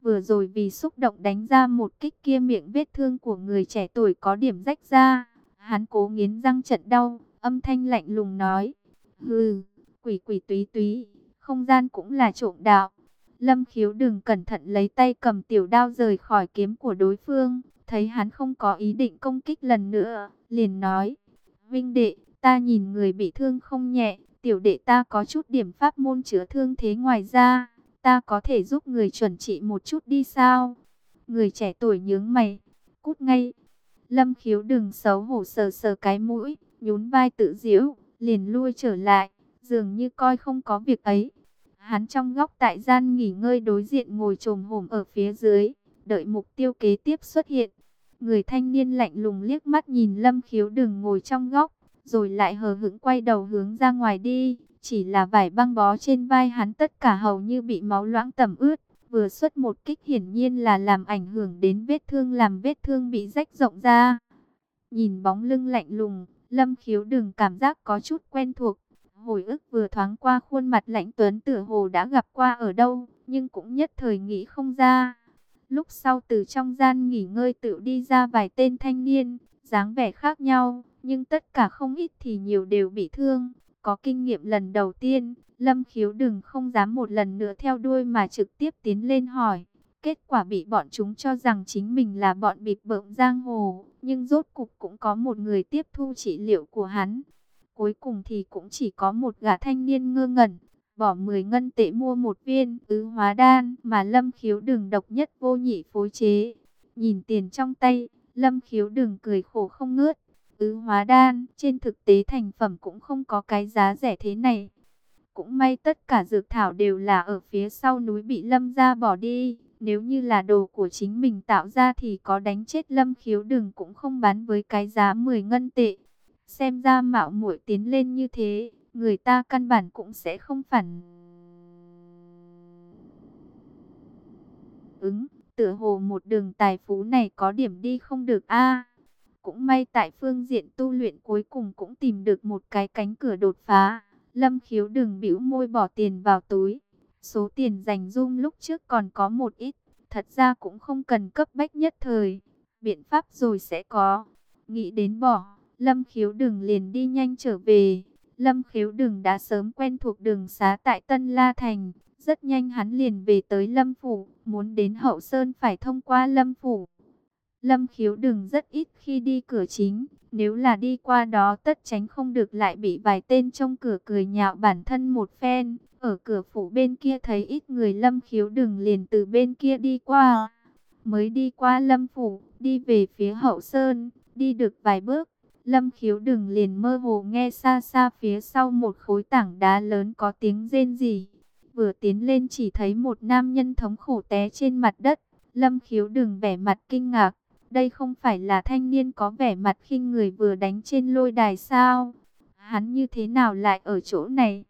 Vừa rồi vì xúc động đánh ra một kích kia miệng vết thương của người trẻ tuổi có điểm rách ra. Hắn cố nghiến răng trận đau, âm thanh lạnh lùng nói. Hừ, quỷ quỷ túy túy, không gian cũng là trộm đạo. Lâm khiếu đừng cẩn thận lấy tay cầm tiểu đao rời khỏi kiếm của đối phương. Thấy hắn không có ý định công kích lần nữa, liền nói. Vinh đệ, ta nhìn người bị thương không nhẹ, tiểu đệ ta có chút điểm pháp môn chữa thương thế ngoài ra. Ta có thể giúp người chuẩn trị một chút đi sao? Người trẻ tuổi nhướng mày, cút ngay. Lâm khiếu đừng xấu hổ sờ sờ cái mũi, nhún vai tự diễu, liền lui trở lại, dường như coi không có việc ấy. Hắn trong góc tại gian nghỉ ngơi đối diện ngồi trồm hổm ở phía dưới, đợi mục tiêu kế tiếp xuất hiện. Người thanh niên lạnh lùng liếc mắt nhìn Lâm Khiếu đừng ngồi trong góc, rồi lại hờ hững quay đầu hướng ra ngoài đi. Chỉ là vải băng bó trên vai hắn tất cả hầu như bị máu loãng tẩm ướt. Vừa xuất một kích hiển nhiên là làm ảnh hưởng đến vết thương làm vết thương bị rách rộng ra. Nhìn bóng lưng lạnh lùng, Lâm Khiếu đừng cảm giác có chút quen thuộc. Hồi ức vừa thoáng qua khuôn mặt lãnh tuấn tử hồ đã gặp qua ở đâu, nhưng cũng nhất thời nghĩ không ra. Lúc sau từ trong gian nghỉ ngơi tự đi ra vài tên thanh niên, dáng vẻ khác nhau, nhưng tất cả không ít thì nhiều đều bị thương. Có kinh nghiệm lần đầu tiên, Lâm Khiếu đừng không dám một lần nữa theo đuôi mà trực tiếp tiến lên hỏi. Kết quả bị bọn chúng cho rằng chính mình là bọn bịp bợm giang hồ, nhưng rốt cục cũng có một người tiếp thu trị liệu của hắn. Cuối cùng thì cũng chỉ có một gã thanh niên ngơ ngẩn, bỏ 10 ngân tệ mua một viên ứ hóa đan mà Lâm Khiếu đừng độc nhất vô nhị phối chế. Nhìn tiền trong tay, Lâm Khiếu đừng cười khổ không ngớt. Ứ hóa đan, trên thực tế thành phẩm cũng không có cái giá rẻ thế này. Cũng may tất cả dược thảo đều là ở phía sau núi bị lâm gia bỏ đi. Nếu như là đồ của chính mình tạo ra thì có đánh chết lâm khiếu đừng cũng không bán với cái giá 10 ngân tệ. Xem ra mạo muội tiến lên như thế, người ta căn bản cũng sẽ không phản ứng. Tựa hồ một đường tài phú này có điểm đi không được a cũng may tại phương diện tu luyện cuối cùng cũng tìm được một cái cánh cửa đột phá. Lâm khiếu đừng bĩu môi bỏ tiền vào túi. Số tiền dành dung lúc trước còn có một ít. Thật ra cũng không cần cấp bách nhất thời. Biện pháp rồi sẽ có. Nghĩ đến bỏ. Lâm khiếu đừng liền đi nhanh trở về. Lâm khiếu đừng đã sớm quen thuộc đường xá tại Tân La Thành. Rất nhanh hắn liền về tới Lâm Phủ. Muốn đến Hậu Sơn phải thông qua Lâm Phủ. Lâm khiếu đừng rất ít khi đi cửa chính. Nếu là đi qua đó tất tránh không được lại bị vài tên trong cửa cười nhạo bản thân một phen. Ở cửa phủ bên kia thấy ít người lâm khiếu đừng liền từ bên kia đi qua. Mới đi qua lâm phủ, đi về phía hậu sơn, đi được vài bước. Lâm khiếu đừng liền mơ hồ nghe xa xa phía sau một khối tảng đá lớn có tiếng rên rỉ. Vừa tiến lên chỉ thấy một nam nhân thống khổ té trên mặt đất. Lâm khiếu đừng vẻ mặt kinh ngạc. Đây không phải là thanh niên có vẻ mặt khinh người vừa đánh trên lôi đài sao? Hắn như thế nào lại ở chỗ này?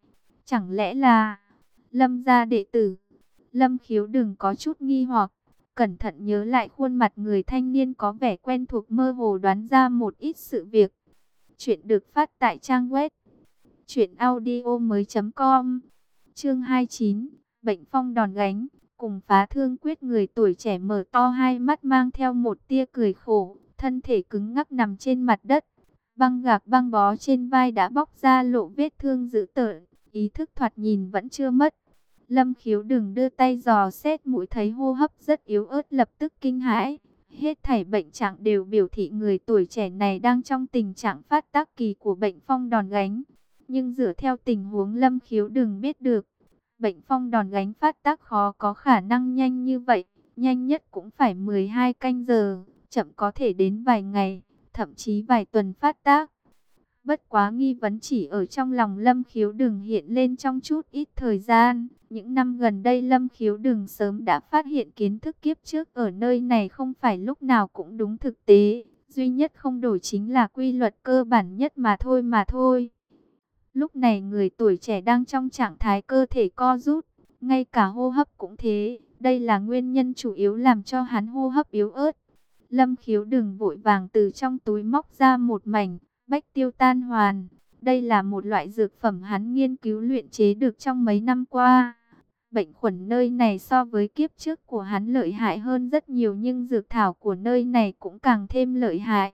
Chẳng lẽ là Lâm gia đệ tử? Lâm khiếu đừng có chút nghi hoặc, cẩn thận nhớ lại khuôn mặt người thanh niên có vẻ quen thuộc mơ hồ đoán ra một ít sự việc. Chuyện được phát tại trang web truyệnaudiomoi.com. Chương 29, bệnh phong đòn gánh, cùng phá thương quyết người tuổi trẻ mở to hai mắt mang theo một tia cười khổ, thân thể cứng ngắc nằm trên mặt đất. Băng gạc băng bó trên vai đã bóc ra lộ vết thương dữ tợn, ý thức thoạt nhìn vẫn chưa mất. Lâm khiếu đừng đưa tay dò xét mũi thấy hô hấp rất yếu ớt lập tức kinh hãi. Hết thảy bệnh trạng đều biểu thị người tuổi trẻ này đang trong tình trạng phát tác kỳ của bệnh phong đòn gánh. Nhưng dựa theo tình huống lâm khiếu đừng biết được, bệnh phong đòn gánh phát tác khó có khả năng nhanh như vậy. Nhanh nhất cũng phải 12 canh giờ, chậm có thể đến vài ngày, thậm chí vài tuần phát tác. Bất quá nghi vấn chỉ ở trong lòng Lâm Khiếu Đừng hiện lên trong chút ít thời gian. Những năm gần đây Lâm Khiếu Đừng sớm đã phát hiện kiến thức kiếp trước ở nơi này không phải lúc nào cũng đúng thực tế. Duy nhất không đổi chính là quy luật cơ bản nhất mà thôi mà thôi. Lúc này người tuổi trẻ đang trong trạng thái cơ thể co rút, ngay cả hô hấp cũng thế. Đây là nguyên nhân chủ yếu làm cho hắn hô hấp yếu ớt. Lâm khiếu đừng vội vàng từ trong túi móc ra một mảnh, bách tiêu tan hoàn. Đây là một loại dược phẩm hắn nghiên cứu luyện chế được trong mấy năm qua. Bệnh khuẩn nơi này so với kiếp trước của hắn lợi hại hơn rất nhiều nhưng dược thảo của nơi này cũng càng thêm lợi hại.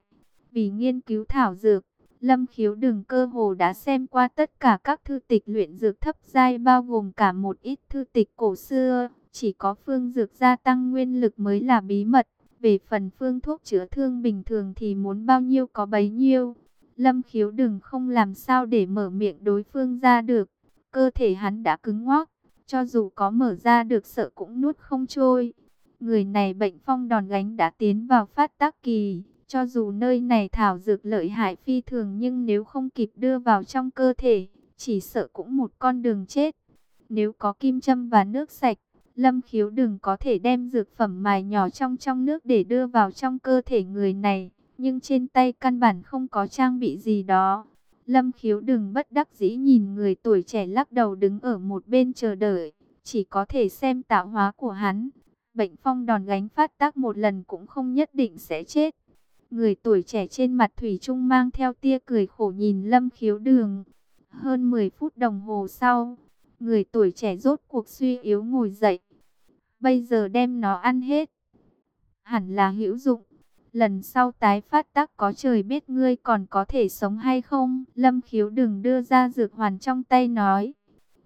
Vì nghiên cứu thảo dược, Lâm Khiếu Đừng cơ hồ đã xem qua tất cả các thư tịch luyện dược thấp giai, bao gồm cả một ít thư tịch cổ xưa. Chỉ có phương dược gia tăng nguyên lực mới là bí mật. Về phần phương thuốc chữa thương bình thường thì muốn bao nhiêu có bấy nhiêu. Lâm khiếu đừng không làm sao để mở miệng đối phương ra được. Cơ thể hắn đã cứng ngoác. Cho dù có mở ra được sợ cũng nuốt không trôi. Người này bệnh phong đòn gánh đã tiến vào phát tác kỳ. Cho dù nơi này thảo dược lợi hại phi thường nhưng nếu không kịp đưa vào trong cơ thể, chỉ sợ cũng một con đường chết. Nếu có kim châm và nước sạch, Lâm khiếu đừng có thể đem dược phẩm mài nhỏ trong trong nước để đưa vào trong cơ thể người này nhưng trên tay căn bản không có trang bị gì đó. Lâm khiếu đừng bất đắc dĩ nhìn người tuổi trẻ lắc đầu đứng ở một bên chờ đợi, chỉ có thể xem tạo hóa của hắn. Bệnh phong đòn gánh phát tác một lần cũng không nhất định sẽ chết. Người tuổi trẻ trên mặt Thủy Trung mang theo tia cười khổ nhìn lâm khiếu đường. Hơn 10 phút đồng hồ sau, người tuổi trẻ rốt cuộc suy yếu ngồi dậy. Bây giờ đem nó ăn hết. Hẳn là hữu dụng. Lần sau tái phát tác có trời biết ngươi còn có thể sống hay không. Lâm khiếu đừng đưa ra dược hoàn trong tay nói.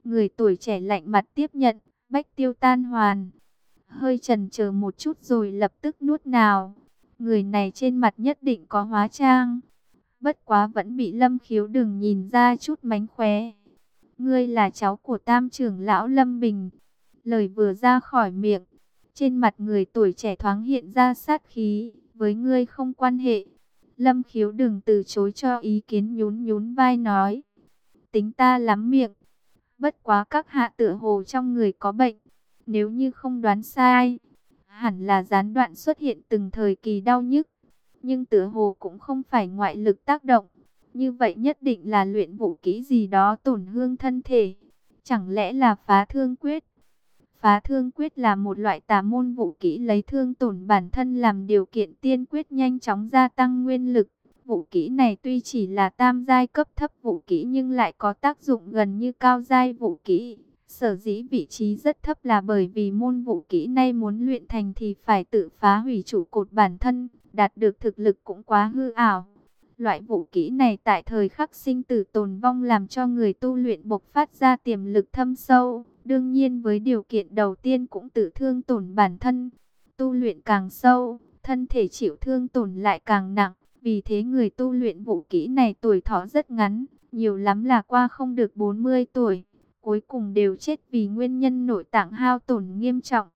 Người tuổi trẻ lạnh mặt tiếp nhận, bách tiêu tan hoàn. Hơi trần chờ một chút rồi lập tức nuốt nào. Người này trên mặt nhất định có hóa trang. Bất quá vẫn bị lâm khiếu đừng nhìn ra chút mánh khóe. Ngươi là cháu của tam trưởng lão Lâm Bình. Lời vừa ra khỏi miệng. Trên mặt người tuổi trẻ thoáng hiện ra sát khí với ngươi không quan hệ. Lâm khiếu đừng từ chối cho ý kiến nhún nhún vai nói. Tính ta lắm miệng. Bất quá các hạ tựa hồ trong người có bệnh. Nếu như không đoán sai, hẳn là gián đoạn xuất hiện từng thời kỳ đau nhức. Nhưng tựa hồ cũng không phải ngoại lực tác động. Như vậy nhất định là luyện vũ kỹ gì đó tổn hương thân thể. Chẳng lẽ là phá thương quyết? Phá thương quyết là một loại tà môn vũ kỹ lấy thương tổn bản thân làm điều kiện tiên quyết nhanh chóng gia tăng nguyên lực. Vũ kỹ này tuy chỉ là tam giai cấp thấp vũ kỹ nhưng lại có tác dụng gần như cao giai vũ kỹ. Sở dĩ vị trí rất thấp là bởi vì môn vũ kỹ nay muốn luyện thành thì phải tự phá hủy chủ cột bản thân, đạt được thực lực cũng quá hư ảo. Loại vũ kỹ này tại thời khắc sinh tử tồn vong làm cho người tu luyện bộc phát ra tiềm lực thâm sâu. Đương nhiên với điều kiện đầu tiên cũng tự thương tổn bản thân. Tu luyện càng sâu, thân thể chịu thương tổn lại càng nặng. Vì thế người tu luyện vũ kỹ này tuổi thọ rất ngắn, nhiều lắm là qua không được 40 tuổi. Cuối cùng đều chết vì nguyên nhân nội tạng hao tổn nghiêm trọng.